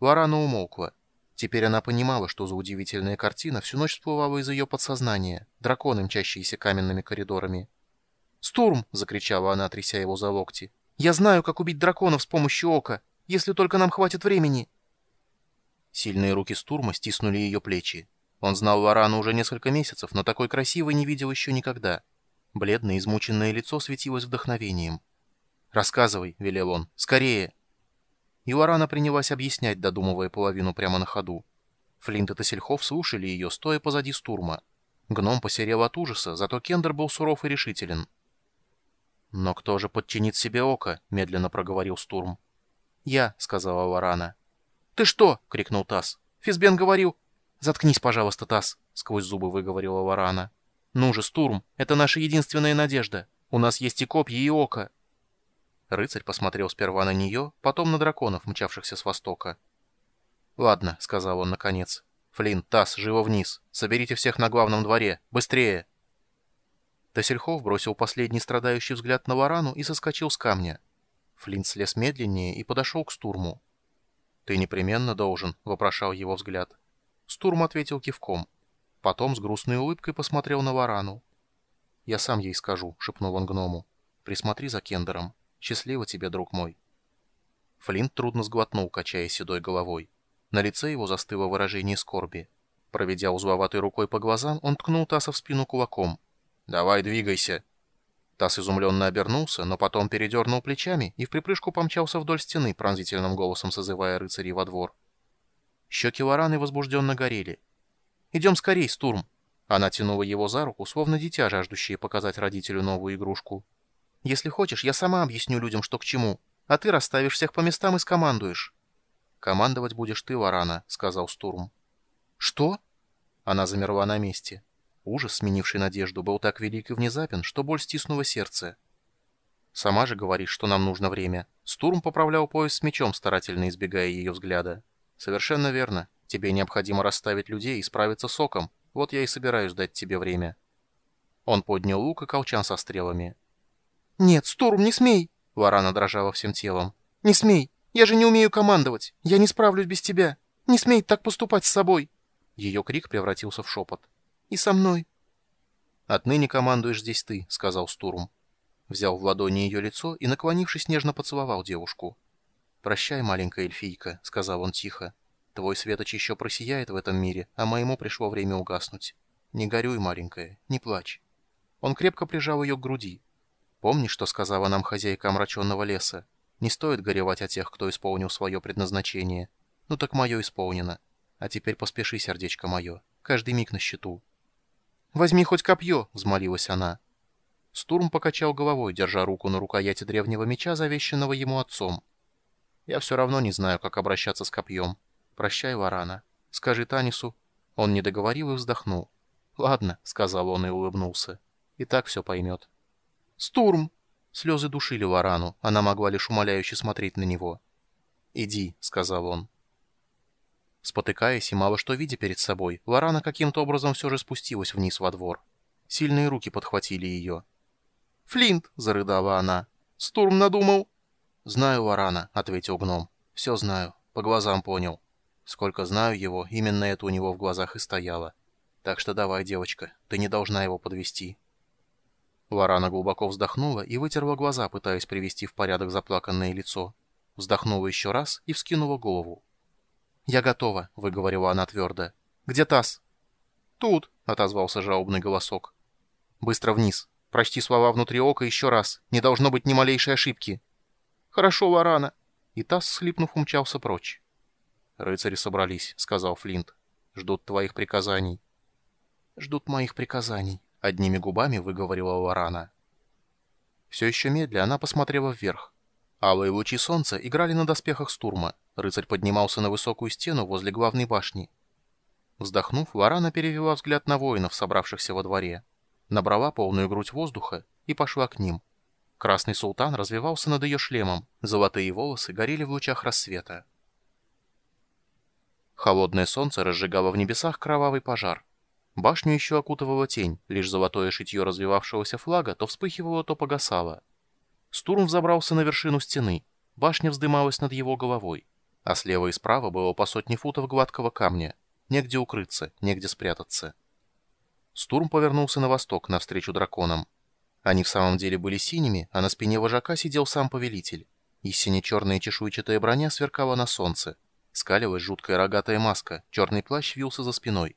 Варана умолкла. Теперь она понимала, что за удивительная картина всю ночь всплывала из ее подсознания, драконы, мчащиеся каменными коридорами. «Стурм!» — закричала она, тряся его за локти. «Я знаю, как убить драконов с помощью ока, если только нам хватит времени!» Сильные руки Стурма стиснули ее плечи. Он знал Варану уже несколько месяцев, но такой красивой не видел еще никогда. Бледное, измученное лицо светилось вдохновением. «Рассказывай», — велел он, — «скорее». И Варана принялась объяснять, додумывая половину прямо на ходу. Флинт и Тассельхов слушали ее, стоя позади Стурма. Гном посерел от ужаса, зато Кендер был суров и решителен. «Но кто же подчинит себе око?» — медленно проговорил Стурм. «Я», — сказала Варана. «Ты что?» — крикнул Тасс. «Физбен говорил...» «Заткнись, пожалуйста, Тасс», — сквозь зубы выговорила Варана. «Ну же, Стурм, это наша единственная надежда. У нас есть и копья, и око». Рыцарь посмотрел сперва на нее, потом на драконов, мчавшихся с востока. «Ладно», — сказал он наконец. «Флинн, Тасс, живо вниз. Соберите всех на главном дворе. Быстрее!» Тассельхов бросил последний страдающий взгляд на Варану и соскочил с камня. Флинт слез медленнее и подошел к Стурму. «Ты непременно должен», — вопрошал его взгляд. Стурм ответил кивком. Потом с грустной улыбкой посмотрел на Варану. «Я сам ей скажу», — шепнул он гному. «Присмотри за Кендером. Счастливо тебе, друг мой». Флинт трудно сглотнул, качая седой головой. На лице его застыло выражение скорби. Проведя узловатой рукой по глазам, он ткнул Таса в спину кулаком. «Давай, двигайся!» Тасс изумленно обернулся, но потом передернул плечами и в припрыжку помчался вдоль стены, пронзительным голосом созывая рыцарей во двор. Щеки Вараны возбужденно горели. «Идем скорей, Стурм!» Она тянула его за руку, словно дитя, жаждущее показать родителю новую игрушку. «Если хочешь, я сама объясню людям, что к чему, а ты расставишь всех по местам и скомандуешь». «Командовать будешь ты, Варана», — сказал Стурм. «Что?» Она замерла на месте. Ужас, сменивший надежду, был так велик и внезапен, что боль стиснула сердце. «Сама же говоришь, что нам нужно время». Стурм поправлял пояс с мечом, старательно избегая ее взгляда. «Совершенно верно. Тебе необходимо расставить людей и справиться с оком. Вот я и собираюсь дать тебе время». Он поднял лук и колчан со стрелами. «Нет, Стурм, не смей!» Варана дрожала всем телом. «Не смей! Я же не умею командовать! Я не справлюсь без тебя! Не смей так поступать с собой!» Ее крик превратился в шепот. И со мной. «Отныне командуешь здесь ты», — сказал Стурм. Взял в ладони ее лицо и, наклонившись, нежно поцеловал девушку. «Прощай, маленькая эльфийка», — сказал он тихо. «Твой светоч еще просияет в этом мире, а моему пришло время угаснуть. Не горюй, маленькая, не плачь». Он крепко прижал ее к груди. «Помни, что сказала нам хозяйка омраченного леса? Не стоит горевать о тех, кто исполнил свое предназначение. Ну так мое исполнено. А теперь поспеши, сердечко мое. Каждый миг на счету». «Возьми хоть копье!» — взмолилась она. Стурм покачал головой, держа руку на рукояти древнего меча, завещанного ему отцом. «Я все равно не знаю, как обращаться с копьем. Прощай, Варана. Скажи Танису». Он не договорил и вздохнул. «Ладно», — сказал он и улыбнулся. «И так все поймет». «Стурм!» Слезы душили Варану, она могла лишь умоляюще смотреть на него. «Иди», — сказал он. Спотыкаясь и мало что видя перед собой, Лорана каким-то образом все же спустилась вниз во двор. Сильные руки подхватили ее. «Флинт!» — зарыдала она. «Стурм надумал!» «Знаю Лорана», — ответил гном. «Все знаю. По глазам понял. Сколько знаю его, именно это у него в глазах и стояло. Так что давай, девочка, ты не должна его подвести. Лорана глубоко вздохнула и вытерла глаза, пытаясь привести в порядок заплаканное лицо. Вздохнула еще раз и вскинула голову. «Я готова», — выговорила она твердо. «Где таз?» «Тут», — отозвался жалобный голосок. «Быстро вниз. Прочти слова внутри ока еще раз. Не должно быть ни малейшей ошибки». «Хорошо, Лорана». И таз, схлипнув, умчался прочь. «Рыцари собрались», — сказал Флинт. «Ждут твоих приказаний». «Ждут моих приказаний», — одними губами выговорила Лорана. Все еще медля она посмотрела вверх. Алые лучи солнца играли на доспехах стурма. Рыцарь поднимался на высокую стену возле главной башни. Вздохнув, Варана перевела взгляд на воинов, собравшихся во дворе. Набрала полную грудь воздуха и пошла к ним. Красный султан развивался над ее шлемом, золотые волосы горели в лучах рассвета. Холодное солнце разжигало в небесах кровавый пожар. Башню еще окутывала тень, лишь золотое шитье развивавшегося флага то вспыхивало, то погасало. Стурм взобрался на вершину стены. Башня вздымалась над его головой. а слева и справа было по сотне футов гладкого камня. Негде укрыться, негде спрятаться. Стурм повернулся на восток, навстречу драконам. Они в самом деле были синими, а на спине вожака сидел сам повелитель. И сине-черная чешуйчатая броня сверкала на солнце. Скалилась жуткая рогатая маска, черный плащ вился за спиной.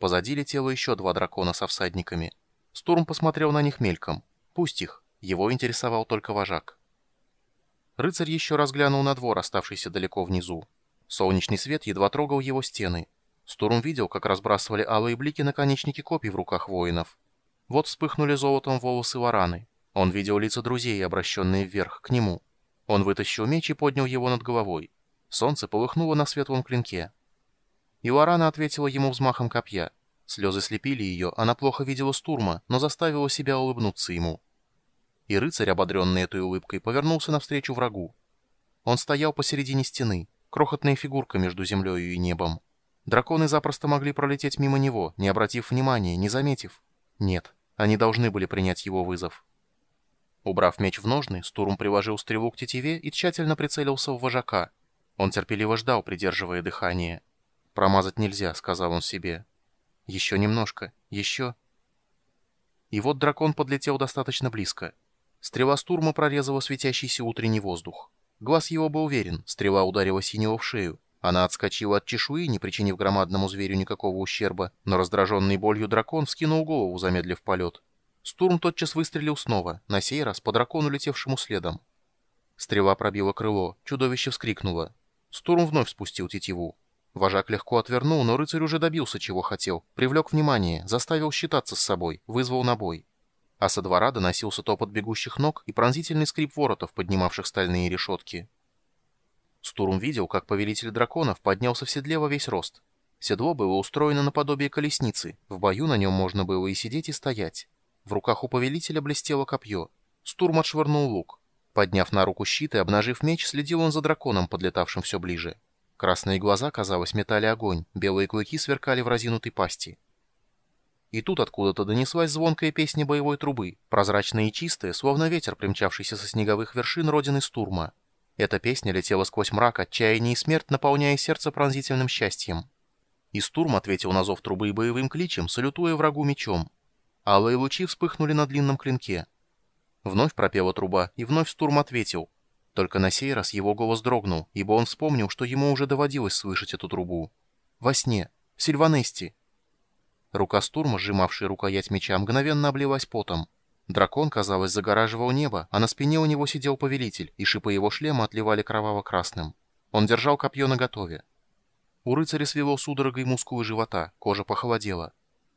Позади летело еще два дракона со всадниками. Стурм посмотрел на них мельком. Пусть их, его интересовал только вожак. Рыцарь еще раз глянул на двор, оставшийся далеко внизу. Солнечный свет едва трогал его стены. Стурм видел, как разбрасывали алые блики наконечники копий в руках воинов. Вот вспыхнули золотом волосы вараны. Он видел лица друзей, обращенные вверх, к нему. Он вытащил меч и поднял его над головой. Солнце полыхнуло на светлом клинке. И Варана ответила ему взмахом копья. Слезы слепили ее, она плохо видела Стурма, но заставила себя улыбнуться ему. И рыцарь, ободренный этой улыбкой, повернулся навстречу врагу. Он стоял посередине стены, крохотная фигурка между землей и небом. Драконы запросто могли пролететь мимо него, не обратив внимания, не заметив. Нет, они должны были принять его вызов. Убрав меч в ножны, Стурм приложил стрелу к тетиве и тщательно прицелился в вожака. Он терпеливо ждал, придерживая дыхание. «Промазать нельзя», — сказал он себе. «Еще немножко. Еще...» И вот дракон подлетел достаточно близко. Стрела Стурма прорезала светящийся утренний воздух. Глаз его был уверен, стрела ударила синего в шею. Она отскочила от чешуи, не причинив громадному зверю никакого ущерба, но раздраженный болью дракон вскинул голову, замедлив полет. Стурм тотчас выстрелил снова, на сей раз по дракону, летевшему следом. Стрела пробила крыло, чудовище вскрикнуло. Стурм вновь спустил тетиву. Вожак легко отвернул, но рыцарь уже добился, чего хотел. Привлек внимание, заставил считаться с собой, вызвал на бой. А со двора доносился топот бегущих ног и пронзительный скрип воротов, поднимавших стальные решетки. Стурм видел, как повелитель драконов поднялся в седле во весь рост. Седло было устроено наподобие колесницы, в бою на нем можно было и сидеть, и стоять. В руках у повелителя блестело копье. Стурм отшвырнул лук. Подняв на руку щит и обнажив меч, следил он за драконом, подлетавшим все ближе. Красные глаза, казалось, метали огонь, белые клыки сверкали в разинутой пасти. И тут откуда-то донеслась звонкая песня боевой трубы, прозрачная и чистая, словно ветер, примчавшийся со снеговых вершин родины Стурма. Эта песня летела сквозь мрак, отчаяние и смерть, наполняя сердце пронзительным счастьем. И Стурм ответил на зов трубы боевым кличем, салютуя врагу мечом. Алые лучи вспыхнули на длинном клинке. Вновь пропела труба, и вновь Стурм ответил. Только на сей раз его голос дрогнул, ибо он вспомнил, что ему уже доводилось слышать эту трубу. Во сне. В Сильванесте. Рука Стурма, сжимавшая рукоять меча, мгновенно облилась потом. Дракон, казалось, загораживал небо, а на спине у него сидел повелитель, и шипы его шлема отливали кроваво-красным. Он держал копье наготове. У рыцаря свело судорогой мускулы живота, кожа похолодела.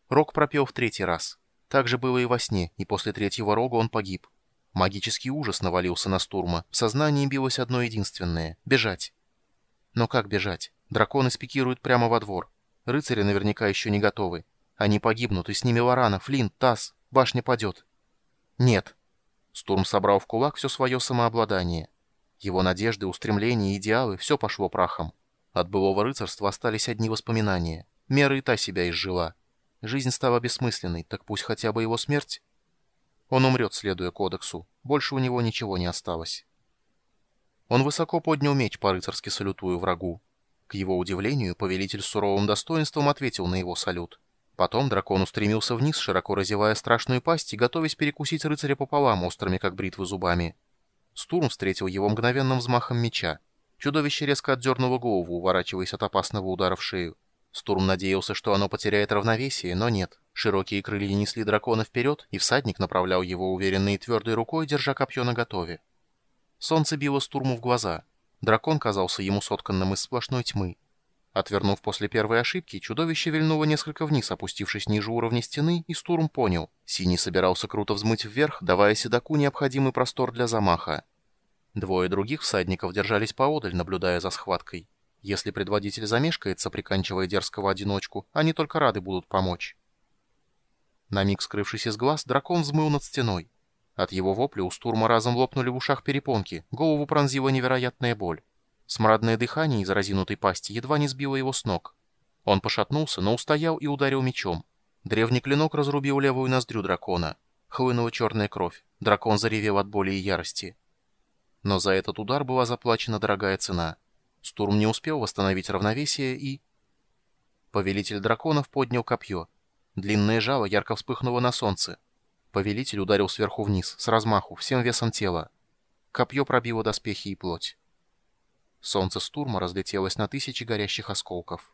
Рог пропел в третий раз. Так же было и во сне, и после третьего рога он погиб. Магический ужас навалился на Стурма. В сознании билось одно единственное — бежать. Но как бежать? Драконы спикируют прямо во двор. Рыцари наверняка еще не готовы. Они погибнут, и с ними Варана, Флинт, Тасс. Башня падет. Нет. Стурм собрал в кулак все свое самообладание. Его надежды, устремления, идеалы — все пошло прахом. От былого рыцарства остались одни воспоминания. Мера и та себя изжила. Жизнь стала бессмысленной, так пусть хотя бы его смерть. Он умрет, следуя кодексу. Больше у него ничего не осталось. Он высоко поднял меч, по-рыцарски салютую врагу. К его удивлению, повелитель с суровым достоинством ответил на его салют. Потом дракон устремился вниз, широко разевая страшную пасть и готовясь перекусить рыцаря пополам, острыми как бритвы зубами. Стурм встретил его мгновенным взмахом меча. Чудовище резко отдернуло голову, уворачиваясь от опасного удара в шею. Стурм надеялся, что оно потеряет равновесие, но нет. Широкие крылья несли дракона вперед, и всадник направлял его уверенной и твердой рукой, держа копье наготове. Солнце било Стурму в глаза. Дракон казался ему сотканным из сплошной тьмы. Отвернув после первой ошибки, чудовище вильнуло несколько вниз, опустившись ниже уровня стены, и Стурм понял. Синий собирался круто взмыть вверх, давая седаку необходимый простор для замаха. Двое других всадников держались поодаль, наблюдая за схваткой. Если предводитель замешкается, приканчивая дерзкого одиночку, они только рады будут помочь. На миг скрывшись из глаз, дракон взмыл над стеной. От его вопля у Стурма разом лопнули в ушах перепонки, голову пронзила невероятная боль. Смрадное дыхание из разинутой пасти едва не сбило его с ног. Он пошатнулся, но устоял и ударил мечом. Древний клинок разрубил левую ноздрю дракона. Хлынула черная кровь. Дракон заревел от боли и ярости. Но за этот удар была заплачена дорогая цена. Стурм не успел восстановить равновесие и... Повелитель драконов поднял копье. Длинное жало ярко вспыхнуло на солнце. Повелитель ударил сверху вниз, с размаху, всем весом тела. Копье пробило доспехи и плоть. Солнце Стурма разлетелось на тысячи горящих осколков.